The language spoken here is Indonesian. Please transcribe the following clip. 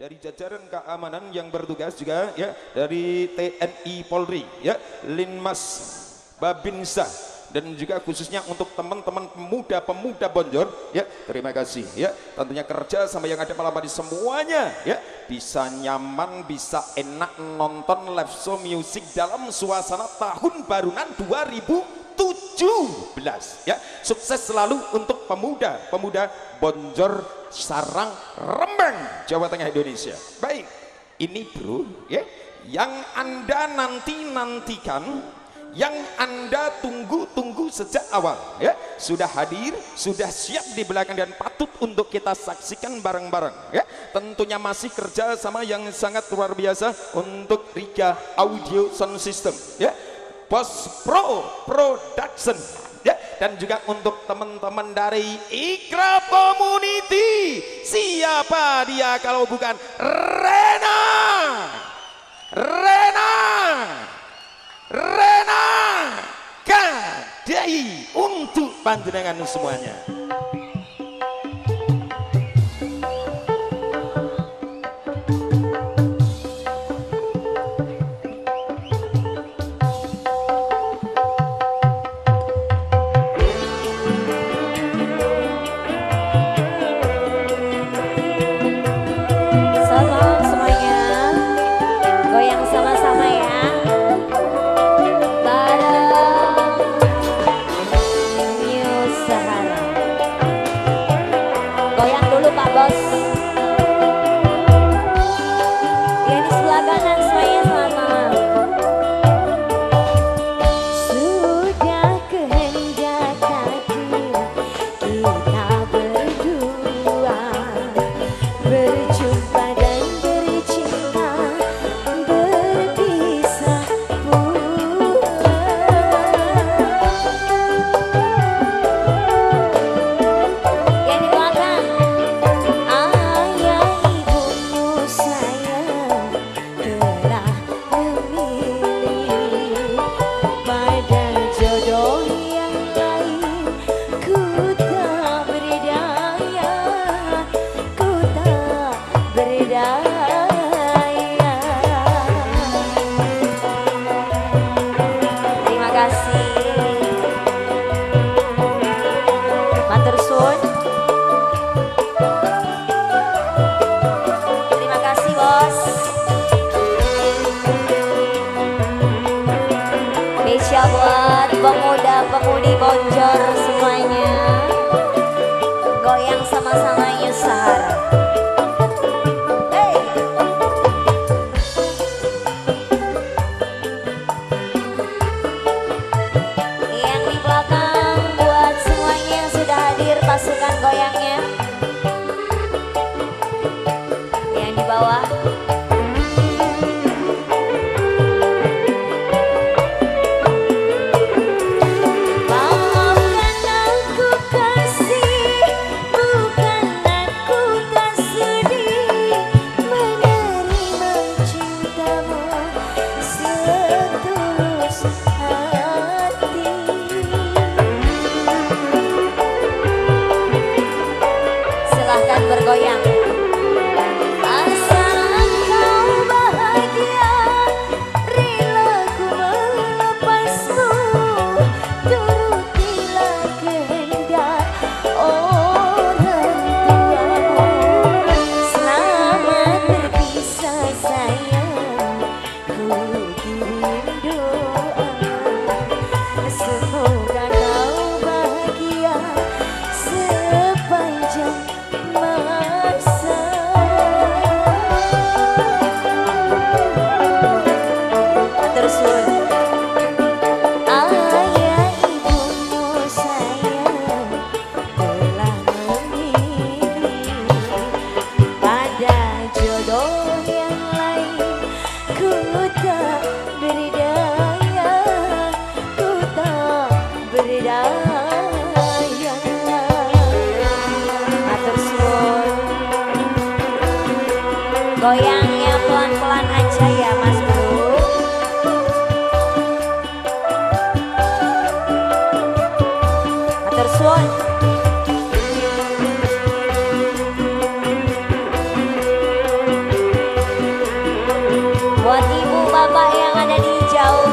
dari jajaran keamanan yang bertugas juga ya dari TNI Polri ya Linmas Babinsa dan juga khususnya untuk teman-teman pemuda-pemuda Bonjor ya terima kasih ya. Tentunya kerja sama yang ada malam hari semuanya ya. Bisa nyaman bisa enak nonton live show music dalam suasana tahun barunan 2017 ya. Sukses selalu untuk pemuda-pemuda Bonjor Sarang Rembang Jawa Tengah Indonesia. Baik ini bro ya. Yang anda nanti nantikan yang anda tunggu-tunggu sejak awal ya. Sudah hadir sudah siap di belakang dan patut untuk kita saksikan bareng-bareng ya. Tentunya masih kerja sama yang sangat luar biasa untuk Riga Audio Sound System ya Bos Pro Production ya. Dan juga untuk teman-teman dari Ikra Community siapa dia kalau bukan Rena? Rena! Rena! Kadai untuk panjenengan semuanya Plus Yang goyangnya pelan-pelan aja ya mas bro. Atur suwun. Buat ibu bapak yang ada di jauh